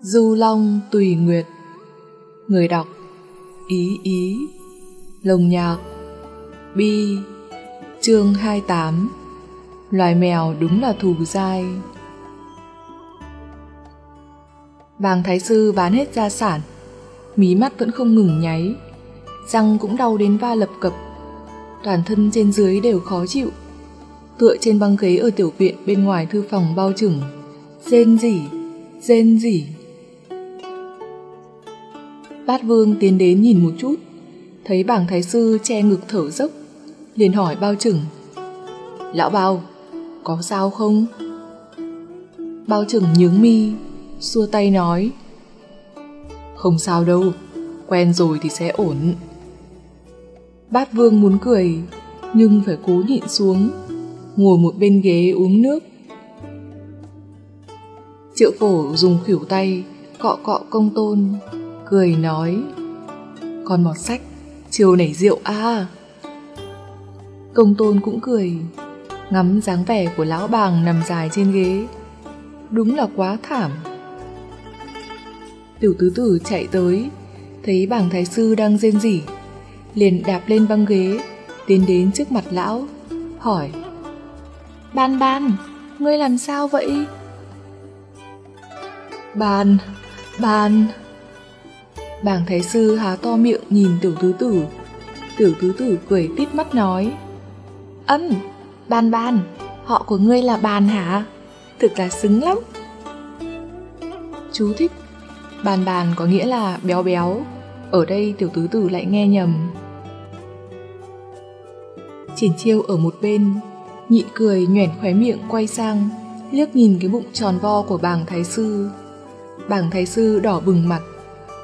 Du Long Tùy Nguyệt. Người đọc, Ý Ý. Lồng nhạc, Bi. Chương 28 Loài mèo đúng là thù dai. Bàng Thái Sư bán hết gia sản, Mí mắt vẫn không ngừng nháy, Răng cũng đau đến va lập cập. Toàn thân trên dưới đều khó chịu, Tựa trên băng ghế ở tiểu viện bên ngoài thư phòng bao trừng Rên rỉ Rên rỉ. Bát Vương tiến đến nhìn một chút, thấy bảng thái sư che ngực thở dốc, liền hỏi bao trừng. Lão bao, có sao không? Bao trừng nhướng mi, xua tay nói. Không sao đâu, quen rồi thì sẽ ổn. Bát Vương muốn cười, nhưng phải cố nhịn xuống, ngồi một bên ghế uống nước. Triệu phổ dùng khỉu tay, cọ cọ công tôn, cười nói Con mọt sách, chiều nảy rượu à Công tôn cũng cười Ngắm dáng vẻ của lão bàng nằm dài trên ghế. Đúng là quá thảm. Tiểu tứ tử chạy tới Thấy bảng thái sư đang rên rỉ Liền đạp lên băng ghế Tiến đến trước mặt lão Hỏi Ban ban, ngươi làm sao vậy? Ban, ban. Bàng thái sư há to miệng nhìn tiểu tứ tử. Tiểu tứ tử cười tít mắt nói. Ân, ban ban, họ của ngươi là bàn hả? Thực là xứng lắm. Chú thích. Bàn bàn có nghĩa là béo béo. Ở đây tiểu tứ tử lại nghe nhầm. Triển chiêu ở một bên, nhịn cười nhoẻn khóe miệng quay sang, liếc nhìn cái bụng tròn vo của bàng thái sư. Bàng thái sư đỏ bừng mặt,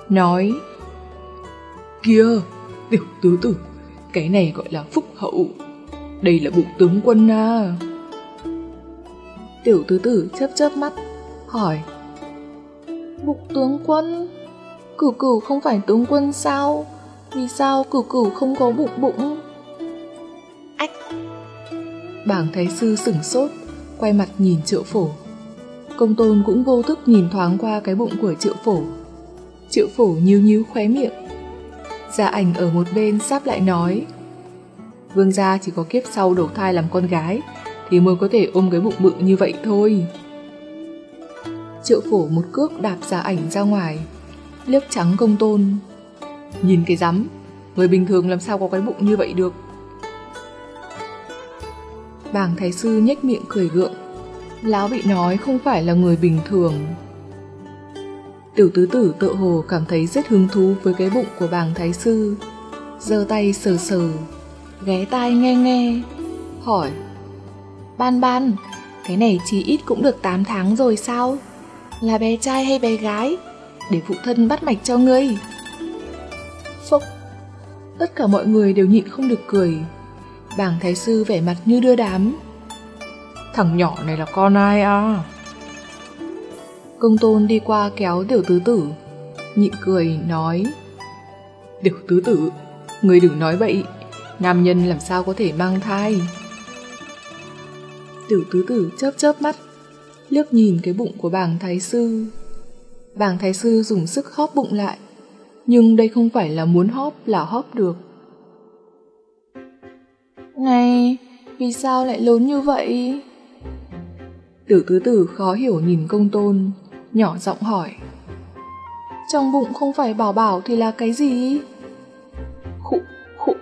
nói Kìa, tiểu tứ tử, cái này gọi là phúc hậu. Đây là bụng tướng quân à. Tiểu tứ tử chớp chớp mắt, hỏi Bụng tướng quân? Cửu cửu không phải tướng quân sao? Vì sao cửu cửu không có bụng bụng? Ách! Bảng thái sư sửng sốt, quay mặt nhìn triệu phổ. Công tôn cũng vô thức nhìn thoáng qua cái bụng của triệu phổ. Triệu phổ nhíu nhíu khóe miệng. Gia ảnh ở một bên sắp lại nói. Vương gia chỉ có kiếp sau đầu thai làm con gái thì mới có thể ôm cái bụng bự như vậy thôi. Triệu phổ một cước đạp gia ảnh ra ngoài, liếc trắng công tôn. Nhìn cái rắm, người bình thường làm sao có cái bụng như vậy được. Bàng thái sư nhếch miệng cười gượng, lão bị nói không phải là người bình thường. Tiểu tứ tử tự hồ cảm thấy rất hứng thú với cái bụng của bàng thái sư. giơ tay sờ sờ, ghé tai nghe nghe, hỏi. Ban ban, cái này chỉ ít cũng được 8 tháng rồi sao? Là bé trai hay bé gái? Để phụ thân bắt mạch cho ngươi. Phúc! Tất cả mọi người đều nhịn không được cười. Bàng thái sư vẻ mặt như đưa đám. Thằng nhỏ này là con ai à? Công tôn đi qua kéo tiểu tứ tử, nhịn cười, nói Tiểu tứ tử, người đừng nói bậy, nam nhân làm sao có thể mang thai. Tiểu tứ tử chớp chớp mắt, liếc nhìn cái bụng của bàng thái sư. Bàng thái sư dùng sức hóp bụng lại, nhưng đây không phải là muốn hóp là hóp được. Này, vì sao lại lớn như vậy? Tiểu tứ tử khó hiểu nhìn công tôn, nhỏ giọng hỏi. Trong bụng không phải bảo bảo thì là cái gì? Khụ, khụ.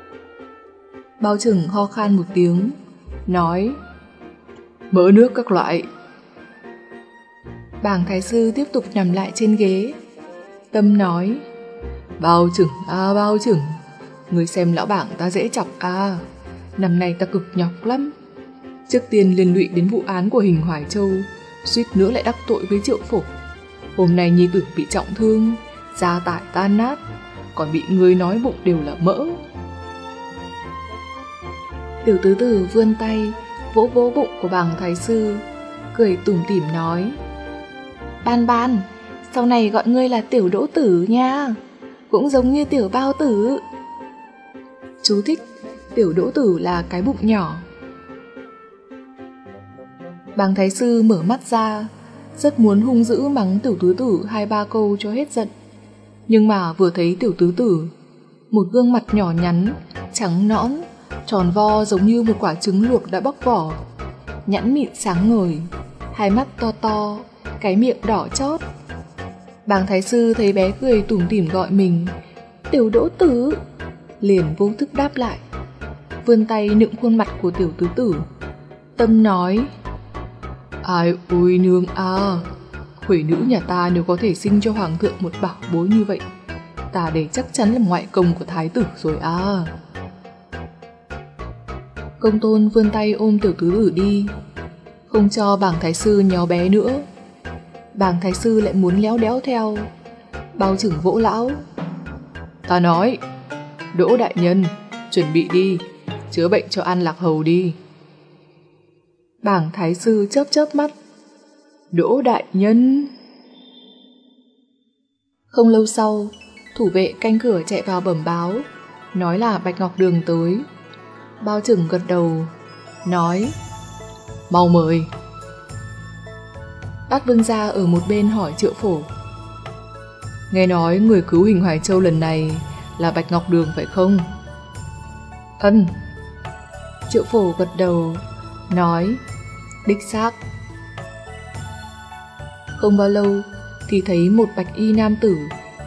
Bao trừng ho khan một tiếng, nói Mỡ nước các loại. Bàng thái sư tiếp tục nằm lại trên ghế. Tâm nói Bao trừng à bao trừng Người xem lão bảng ta dễ chọc à Năm nay ta cực nhọc lắm Trước tiên liên lụy đến vụ án của hình Hoài Châu Suýt nữa lại đắc tội với triệu phổ Hôm nay nhi tử bị trọng thương, gia tải tan nát, còn bị người nói bụng đều là mỡ. Tiểu tứ tử vươn tay, vỗ vỗ bụng của bàng thái sư, cười tủm tỉm nói. Ban ban, sau này gọi ngươi là tiểu đỗ tử nha, cũng giống như tiểu bao tử. Chú thích, tiểu đỗ tử là cái bụng nhỏ. Bàng thái sư mở mắt ra, rất muốn hung dữ mắng tiểu tứ tử hai ba câu cho hết giận. Nhưng mà vừa thấy tiểu tứ tử, một gương mặt nhỏ nhắn, trắng nõn, tròn vo giống như một quả trứng luộc đã bóc vỏ, nhãn mịn sáng ngời, hai mắt to to, cái miệng đỏ chót. Bàng thái sư thấy bé cười tủm tỉm gọi mình, tiểu đỗ tử, liền vô thức đáp lại, vươn tay nựng khuôn mặt của tiểu tứ tử. Tâm nói, ai ôi nương à, Khuỷ nữ nhà ta nếu có thể sinh cho hoàng thượng một bảo bối như vậy, ta để chắc chắn là ngoại công của thái tử rồi à. Công tôn vươn tay ôm tiểu tứ tử đi, không cho bảng thái sư nhéo bé nữa. Bảng thái sư lại muốn léo đéo theo, bao trưởng vỗ lão. Ta nói, Đỗ đại nhân, chuẩn bị đi, chữa bệnh cho An Lạc Hầu đi. Bảng thái sư chớp chớp mắt, Đỗ đại nhân. Không lâu sau, thủ vệ canh cửa chạy vào bẩm báo, nói là Bạch Ngọc Đường tới. Bao trừng gật đầu, nói, mau mời. Bác Vương Gia ở một bên hỏi triệu phổ. Nghe nói người cứu hình Hoài Châu lần này là Bạch Ngọc Đường phải không? Ân. Triệu phổ gật đầu, nói, đích xác. Không bao lâu thì thấy một bạch y nam tử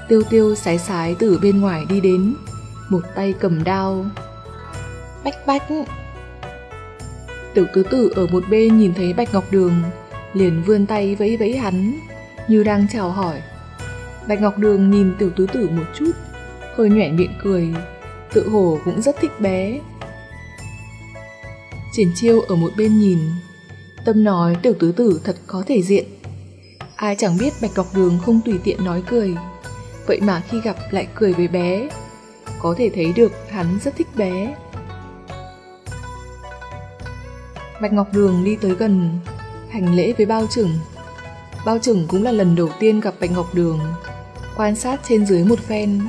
tiêu tiêu sái sái từ bên ngoài đi đến, một tay cầm đao. Bách bách! Tiểu tứ tử ở một bên nhìn thấy Bạch Ngọc Đường, liền vươn tay vẫy vẫy hắn, như đang chào hỏi. Bạch Ngọc Đường nhìn tiểu tứ tử một chút, hơi nhoẻn miệng cười, tự hồ cũng rất thích bé. Triển chiêu ở một bên nhìn, tâm nói tiểu tứ tử thật có thể diện. Ai chẳng biết Bạch Ngọc Đường không tùy tiện nói cười, vậy mà khi gặp lại cười với bé, có thể thấy được hắn rất thích bé. Bạch Ngọc Đường đi tới gần, hành lễ với bao trưởng. Bao trưởng cũng là lần đầu tiên gặp Bạch Ngọc Đường, quan sát trên dưới một phen,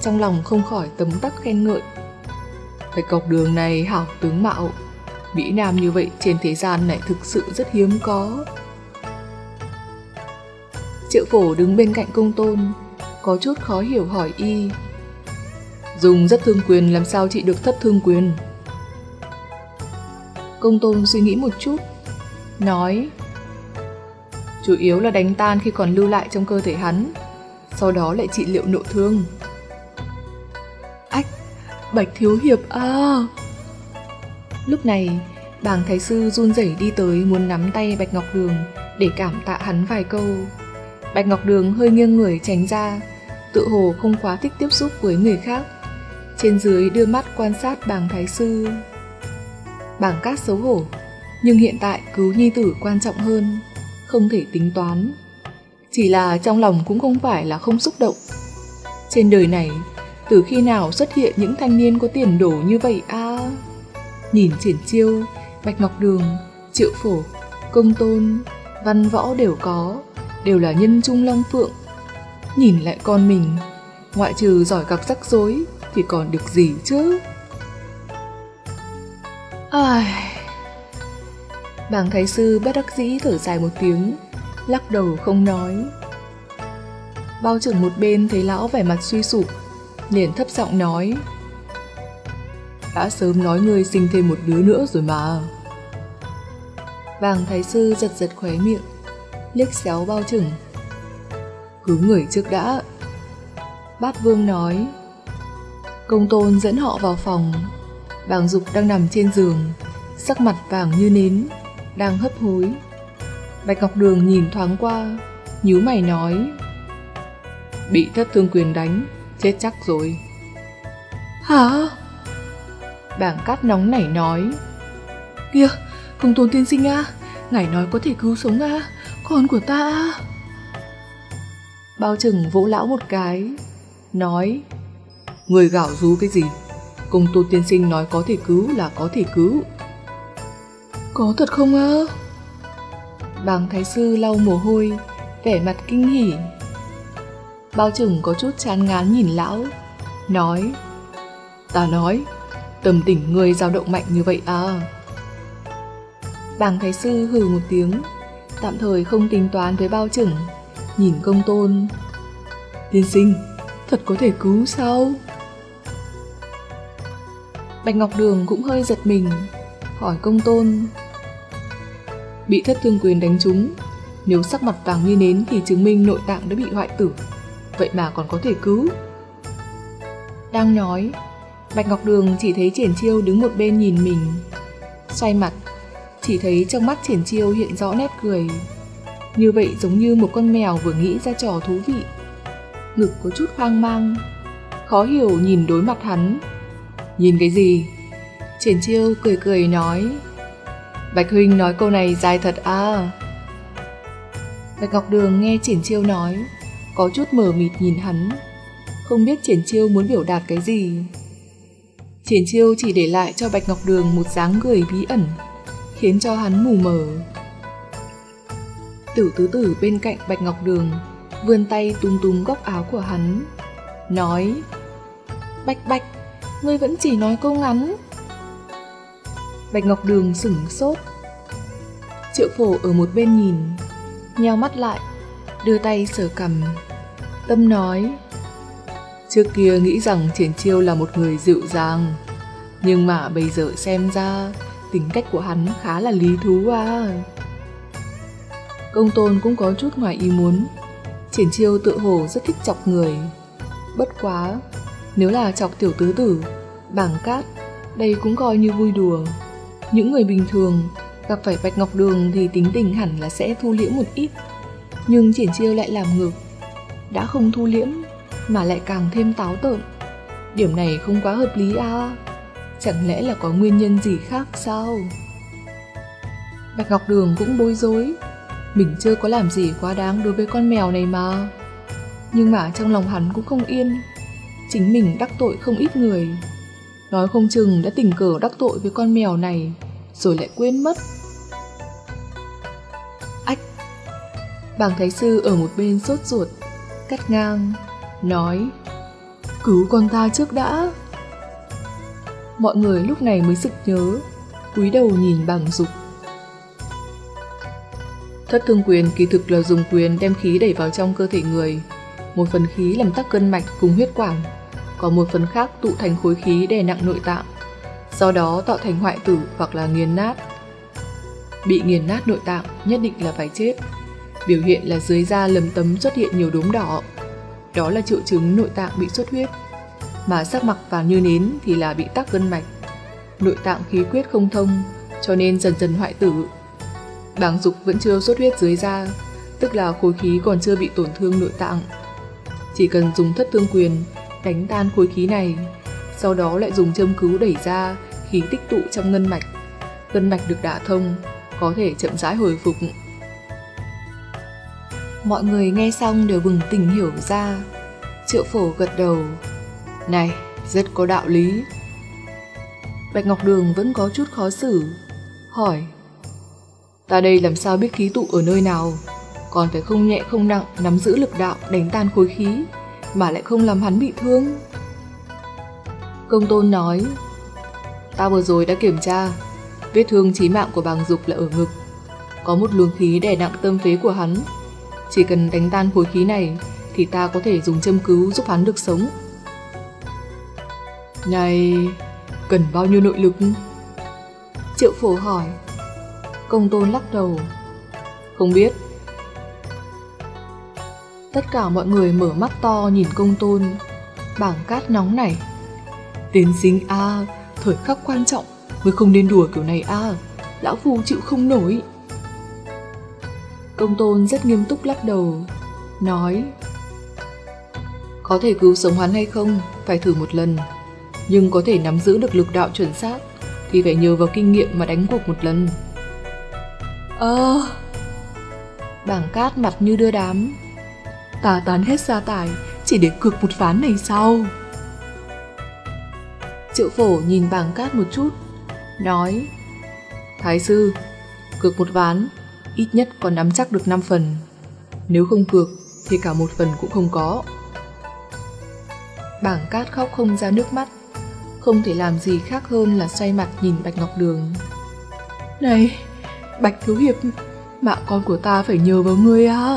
trong lòng không khỏi tấm tắc khen ngợi. Bạch Ngọc Đường này hảo tướng mạo, Mỹ Nam như vậy trên thế gian này thực sự rất hiếm có. Triệu phổ đứng bên cạnh công tôn, có chút khó hiểu hỏi y. Dùng rất thương quyền làm sao trị được thất thương quyền? Công tôn suy nghĩ một chút, nói Chủ yếu là đánh tan khi còn lưu lại trong cơ thể hắn, sau đó lại trị liệu nội thương. Ách, Bạch Thiếu Hiệp à! Lúc này, bàng thái sư run rẩy đi tới muốn nắm tay Bạch Ngọc Đường để cảm tạ hắn vài câu. Bạch Ngọc Đường hơi nghiêng người tránh ra, tự hồ không quá thích tiếp xúc với người khác. Trên dưới đưa mắt quan sát bàng thái sư. Bàng cát xấu hổ, nhưng hiện tại cứu nhi tử quan trọng hơn, không thể tính toán. Chỉ là trong lòng cũng không phải là không xúc động. Trên đời này, từ khi nào xuất hiện những thanh niên có tiền đồ như vậy a? À? Nhìn triển chiêu, Bạch Ngọc Đường, Triệu Phổ, Công Tôn, Văn Võ đều có, đều là nhân trung long phượng. Nhìn lại con mình, ngoại trừ giỏi gặp rắc rối thì còn được gì chứ? Ai... Bàng thái sư bất đắc dĩ thở dài một tiếng, lắc đầu không nói. Bao trưởng một bên thấy lão vẻ mặt suy sụp, liền thấp giọng nói. Đã sớm nói ngươi sinh thêm một đứa nữa rồi mà. Vàng thái sư giật giật khóe miệng, liếc xéo bao trừng. Cứu người trước đã. Bát vương nói. Công tôn dẫn họ vào phòng. Vàng dục đang nằm trên giường, sắc mặt vàng như nến, đang hấp hối. Bạch Ngọc Đường nhìn thoáng qua, nhíu mày nói. Bị thất thương quyền đánh, chết chắc rồi. Hả? Bảng cát nóng nảy nói. Kìa, công tôn tiên sinh à, ngài nói có thể cứu sống à, con của ta Bao trừng vỗ lão một cái Nói Người gạo rú cái gì? Công tôn tiên sinh nói có thể cứu là có thể cứu. Có thật không á Bàng thái sư lau mồ hôi Vẻ mặt kinh hỉ. Bao trừng có chút chán ngán nhìn lão Nói Ta nói Tâm tình người dao động mạnh như vậy à Bàng thái sư hừ một tiếng Tạm thời không tính toán với bao trưởng, nhìn công tôn. Tiên sinh, thật có thể cứu sao? Bạch Ngọc Đường cũng hơi giật mình, hỏi công tôn. Bị thất thương quyền đánh trúng, nếu sắc mặt vàng như nến thì chứng minh nội tạng đã bị hoại tử, vậy mà còn có thể cứu. Đang nói, Bạch Ngọc Đường chỉ thấy triển chiêu đứng một bên nhìn mình. Xoay mặt, chỉ thấy trong mắt triển chiêu hiện rõ nét cười. Như vậy giống như một con mèo vừa nghĩ ra trò thú vị. Ngực có chút hoang mang, khó hiểu nhìn đối mặt hắn. Nhìn cái gì? Triển chiêu cười cười nói. Bạch Huynh nói câu này dài thật à. Bạch Ngọc Đường nghe triển chiêu nói, có chút mờ mịt nhìn hắn, không biết triển chiêu muốn biểu đạt cái gì. Triển chiêu chỉ để lại cho Bạch Ngọc Đường một dáng người bí ẩn, khiến cho hắn mù mờ. Tử tứ tử bên cạnh Bạch Ngọc Đường, vươn tay túm túm góc áo của hắn, nói Bạch Bạch, ngươi vẫn chỉ nói câu ngắn. Bạch Ngọc Đường sửng sốt. Triệu phổ ở một bên nhìn, nheo mắt lại, đưa tay sờ cầm. Tâm nói Trước kia nghĩ rằng Triển Chiêu là một người dịu dàng, nhưng mà bây giờ xem ra tính cách của hắn khá là lý thú à. Công tôn cũng có chút ngoài ý muốn, Triển Chiêu tự hồ rất thích chọc người. Bất quá, nếu là chọc tiểu tứ tử, bảng cát, đây cũng coi như vui đùa. Những người bình thường gặp phải Bạch Ngọc Đường thì tính tình hẳn là sẽ thu liễm một ít. Nhưng Triển Chiêu lại làm ngược, đã không thu liễm mà lại càng thêm táo tợn. Điểm này không quá hợp lý à? Chẳng lẽ là có nguyên nhân gì khác sao? Bạch Ngọc Đường cũng bối rối. Mình chưa có làm gì quá đáng đối với con mèo này mà. Nhưng mà trong lòng hắn cũng không yên. Chính mình đắc tội không ít người. Nói không chừng đã tình cờ đắc tội với con mèo này, rồi lại quên mất. Ách! Bàng Thái Sư ở một bên sốt ruột, cắt ngang nói, Cứu con ta trước đã. Mọi người lúc này mới sực nhớ, cúi đầu nhìn bằng dục. Thất thương quyền kỳ thực là dùng quyền đem khí đẩy vào trong cơ thể người, Một phần khí làm tắc cân mạch cùng huyết quản Còn một phần khác tụ thành khối khí đè nặng nội tạng, Do đó tạo thành hoại tử hoặc là nghiền nát. Bị nghiền nát nội tạng nhất định là phải chết, Biểu hiện là dưới da lấm tấm xuất hiện nhiều đốm đỏ đó là triệu chứng nội tạng bị xuất huyết. Mà sắc mặt vàng như nến thì là bị tắc gân mạch. Nội tạng khí quyết không thông, cho nên dần dần hoại tử. Bàng dục vẫn chưa xuất huyết dưới da, tức là khối khí còn chưa bị tổn thương nội tạng. Chỉ cần dùng thất thương quyền đánh tan khối khí này, sau đó lại dùng châm cứu đẩy ra khí tích tụ trong ngân mạch. Ngân mạch được đả thông, có thể chậm rãi hồi phục Mọi người nghe xong đều bừng tỉnh hiểu ra. Triệu phổ gật đầu. Này, rất có đạo lý. Bạch Ngọc Đường vẫn có chút khó xử. Hỏi. Ta đây làm sao biết khí tụ ở nơi nào? Còn phải không nhẹ không nặng nắm giữ lực đạo đánh tan khối khí, mà lại không làm hắn bị thương. Công tôn nói. Ta vừa rồi đã kiểm tra, vết thương chí mạng của bàng dục là ở ngực. Có một luồng khí đè nặng tâm phế của hắn chỉ cần đánh tan khối khí này thì ta có thể dùng châm cứu giúp hắn được sống. Này, cần bao nhiêu nội lực? Triệu phổ hỏi. Công tôn lắc đầu. Không biết. Tất cả mọi người mở mắt to nhìn công tôn. Bảng cát nóng này. Tiến sinh A, thời khắc quan trọng, mới không nên đùa kiểu này A. Lão Phu chịu không nổi. Công tôn rất nghiêm túc lắc đầu, nói Có thể cứu sống hắn hay không, phải thử một lần. Nhưng có thể nắm giữ được lực đạo chuẩn xác, thì phải nhờ vào kinh nghiệm mà đánh cuộc một lần. Ơ... bảng cát mặt như đưa đám. ta tán hết gia tài, chỉ để cược một ván này sau. Triệu phổ nhìn bảng cát một chút, nói Thái sư, cược một ván ít nhất còn nắm chắc được 5 phần. Nếu không cược thì cả một phần cũng không có. Bảng cát khóc không ra nước mắt, không thể làm gì khác hơn là xoay mặt nhìn Bạch Ngọc Đường. Này, Bạch Thiếu Hiệp, Mạng con của ta phải nhờ vào ngươi à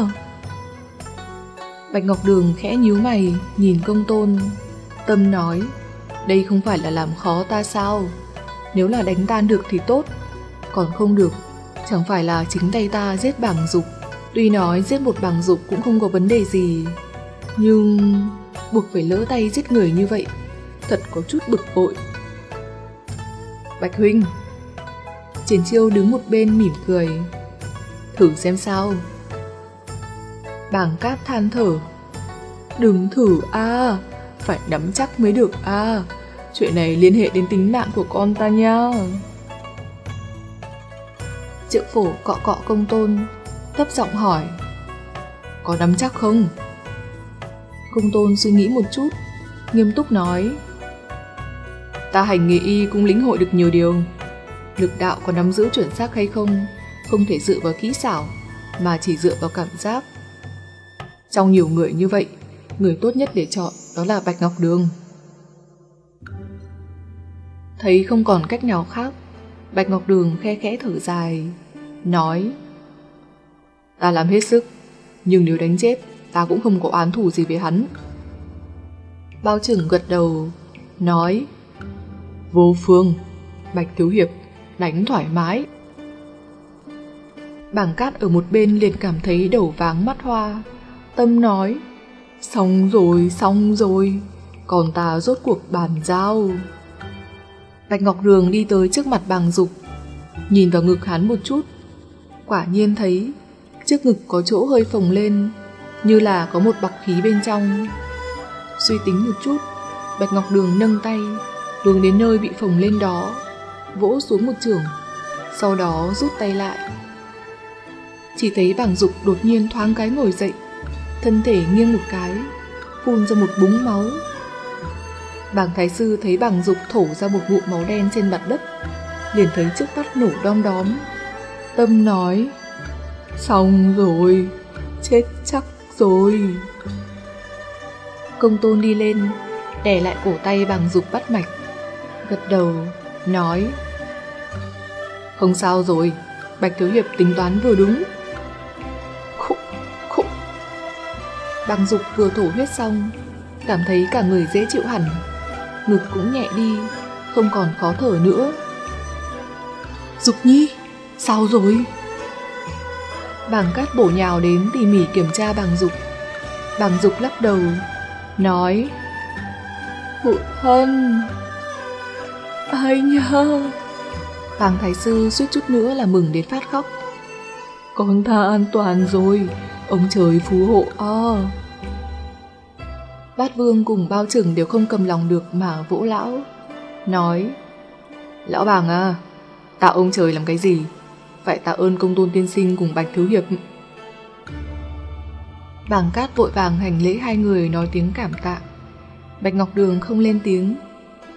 Bạch Ngọc Đường khẽ nhíu mày Nhìn công tôn Tâm nói Đây không phải là làm khó ta sao Nếu là đánh tan được thì tốt Còn không được Chẳng phải là chính tay ta giết bảng dục. Tuy nói giết một bảng dục cũng không có vấn đề gì, Nhưng buộc phải lỡ tay giết người như vậy, Thật có chút bực bội. Bạch Huynh, Triển chiêu đứng một bên mỉm cười. Thử xem sao. Bảng Cáp than thở. Đừng thử a, Phải nắm chắc mới được a. Chuyện này liên hệ đến tính mạng của con ta nha. Triệu phổ cọ cọ công tôn, Thấp giọng hỏi, Có nắm chắc không? Công tôn suy nghĩ một chút, Nghiêm túc nói, Ta hành nghề y cũng lĩnh hội được nhiều điều. Lực đạo có nắm giữ chuẩn xác hay không Không thể dựa vào kỹ xảo, Mà chỉ dựa vào cảm giác. Trong nhiều người như vậy, Người tốt nhất để chọn đó là Bạch Ngọc Đường. Thấy không còn cách nào khác, Bạch Ngọc Đường khe khẽ thở dài. Nói Ta làm hết sức Nhưng nếu đánh chết Ta cũng không có án thủ gì với hắn. Bao trưởng gật đầu Nói Vô phương Bạch Thiếu Hiệp Đánh thoải mái. Bảng cát ở một bên liền cảm thấy đầu váng mắt hoa Tâm nói Xong rồi, xong rồi Còn ta rốt cuộc bàn giao. Bạch Ngọc Đường đi tới trước mặt bàng dục Nhìn vào ngực hắn một chút Quả nhiên thấy Trước ngực có chỗ hơi phồng lên, Như là có một bọc khí bên trong. Suy tính một chút, Bạch Ngọc Đường nâng tay, Hướng đến nơi bị phồng lên đó, Vỗ xuống một trường, Sau đó rút tay lại. Chỉ thấy bảng dục đột nhiên thoáng cái ngồi dậy, Thân thể nghiêng một cái, Phun ra một búng máu. Bảng thái sư thấy bảng dục thổ ra một vụ máu đen trên mặt đất, Liền thấy trước mắt nổ đom đóm. Tâm nói, Xong rồi, Chết chắc rồi. Công tôn đi lên, Đè lại cổ tay bằng dục bắt mạch, Gật đầu, Nói, Không sao rồi, Bạch Thiếu Hiệp tính toán vừa đúng. Khúc khúc Bằng dục vừa thổ huyết xong, Cảm thấy cả người dễ chịu hẳn, Ngực cũng nhẹ đi, Không còn khó thở nữa. Dục nhi Sao rồi? Bàng cát bổ nhào đến tỉ mỉ kiểm tra bàng dục. Bàng dục lắc đầu, Nói, Phụ thân, Ai nhớ? Bàng thái sư suýt chút nữa là mừng đến phát khóc. Con ta an toàn rồi, Ông trời phú hộ o. Bát vương cùng bao trưởng đều không cầm lòng được mà vỗ lão, Nói, Lão bàng à tạo ông trời làm cái gì? Phải tạ ơn công tôn tiên sinh cùng bạch thiếu hiệp. Bàng cát vội vàng hành lễ hai người nói tiếng cảm tạ. Bạch Ngọc Đường không lên tiếng.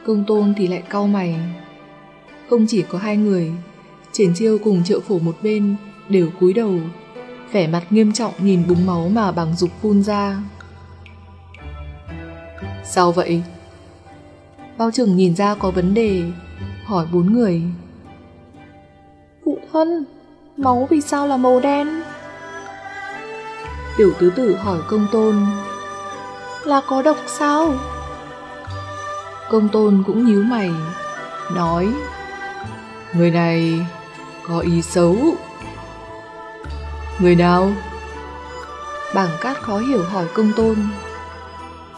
Công tôn thì lại cau mày. Không chỉ có hai người, Triển chiêu cùng triệu phổ một bên Đều cúi đầu, Vẻ mặt nghiêm trọng nhìn búng máu mà bằng dục phun ra. Sao vậy? Bao trưởng nhìn ra có vấn đề, Hỏi bốn người. Thân Máu vì sao là màu đen? Tiểu tứ tử hỏi công tôn Là có độc sao? Công tôn cũng nhíu mày Nói Người này có ý xấu Người nào? Bảng cát khó hiểu hỏi công tôn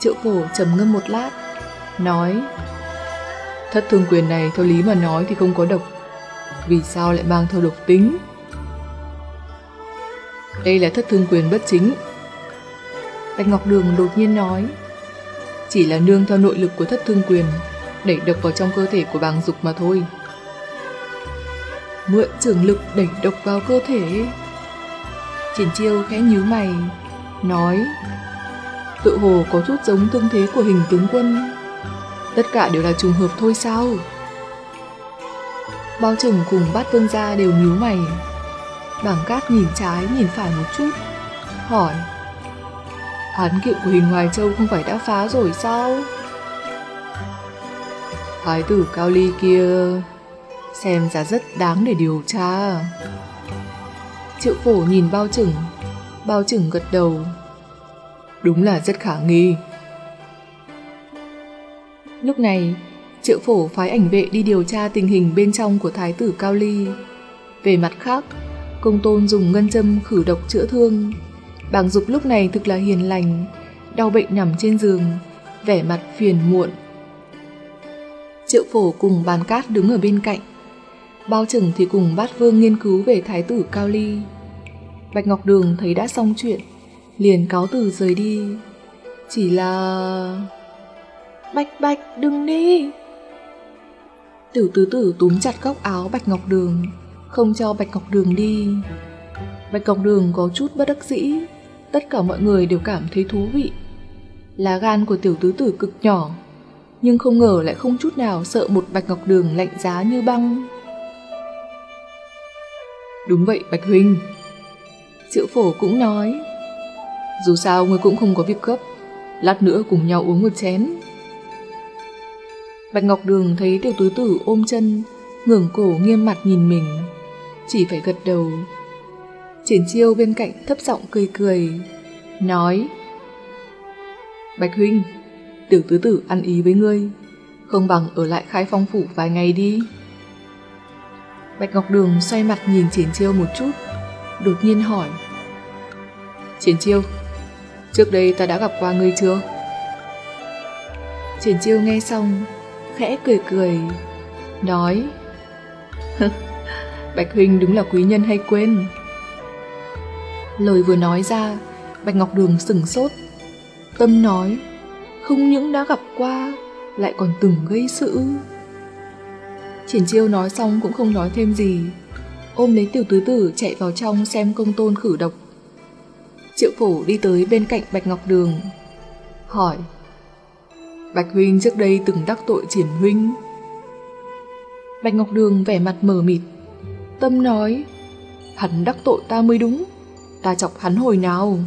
Triệu phổ trầm ngâm một lát Nói Thất thương quyền này theo lý mà nói thì không có độc vì sao lại mang theo độc tính? Đây là thất thương quyền bất chính. Bạch Ngọc Đường đột nhiên nói, Chỉ là nương theo nội lực của thất thương quyền, Đẩy độc vào trong cơ thể của bàng dục mà thôi. Mượn trường lực đẩy độc vào cơ thể. Triển chiêu khẽ nhíu mày, Nói, Tự hồ có chút giống thương thế của hình tướng quân. Tất cả đều là trùng hợp thôi sao? Bao trừng cùng bát vương gia đều nhíu mày. Bảng cát nhìn trái nhìn phải một chút. Hỏi Án kiện của hình Hoài Châu không phải đã phá rồi sao? Thái tử Cao Ly kia Xem ra rất đáng để điều tra. Triệu phổ nhìn bao trừng, bao trừng gật đầu. Đúng là rất khả nghi. Lúc này, triệu phổ phái ảnh vệ đi điều tra tình hình bên trong của thái tử Cao Ly. Về mặt khác, công tôn dùng ngân châm khử độc chữa thương. Bàng dục lúc này thực là hiền lành, đau bệnh nằm trên giường, vẻ mặt phiền muộn. Triệu phổ cùng bàn cát đứng ở bên cạnh. Bao chừng thì cùng bát vương nghiên cứu về thái tử Cao Ly. Bạch Ngọc Đường thấy đã xong chuyện, liền cáo từ rời đi. Chỉ là... Bạch Bạch đừng đi! Tiểu tứ tử túm chặt góc áo Bạch Ngọc Đường, không cho Bạch Ngọc Đường đi. Bạch Ngọc Đường có chút bất đắc dĩ, tất cả mọi người đều cảm thấy thú vị. Lá gan của tiểu tứ tử cực nhỏ, nhưng không ngờ lại không chút nào sợ một Bạch Ngọc Đường lạnh giá như băng. Đúng vậy Bạch Huynh. Triệu phổ cũng nói, dù sao người cũng không có việc cấp, lát nữa cùng nhau uống một chén. Bạch Ngọc Đường thấy tiểu tứ tử ôm chân, ngưỡng cổ nghiêm mặt nhìn mình, chỉ phải gật đầu. Triển chiêu bên cạnh thấp giọng cười cười, nói Bạch Huynh, tiểu tứ tử ăn ý với ngươi, không bằng ở lại khai phong phủ vài ngày đi. Bạch Ngọc Đường xoay mặt nhìn Triển chiêu một chút, đột nhiên hỏi Triển chiêu, trước đây ta đã gặp qua ngươi chưa? Triển chiêu nghe xong, khẽ cười cười, nói Bạch Huynh đúng là quý nhân hay quên. Lời vừa nói ra, Bạch Ngọc Đường sừng sốt. Tâm nói, không những đã gặp qua, lại còn từng gây sự. Triển chiêu nói xong cũng không nói thêm gì, ôm lấy tiểu tứ tử chạy vào trong xem công tôn khử độc. Triệu phổ đi tới bên cạnh Bạch Ngọc Đường, hỏi Bạch Huynh trước đây từng đắc tội triển huynh. Bạch Ngọc Đường vẻ mặt mờ mịt. Tâm nói, hắn đắc tội ta mới đúng, ta chọc hắn hồi nào.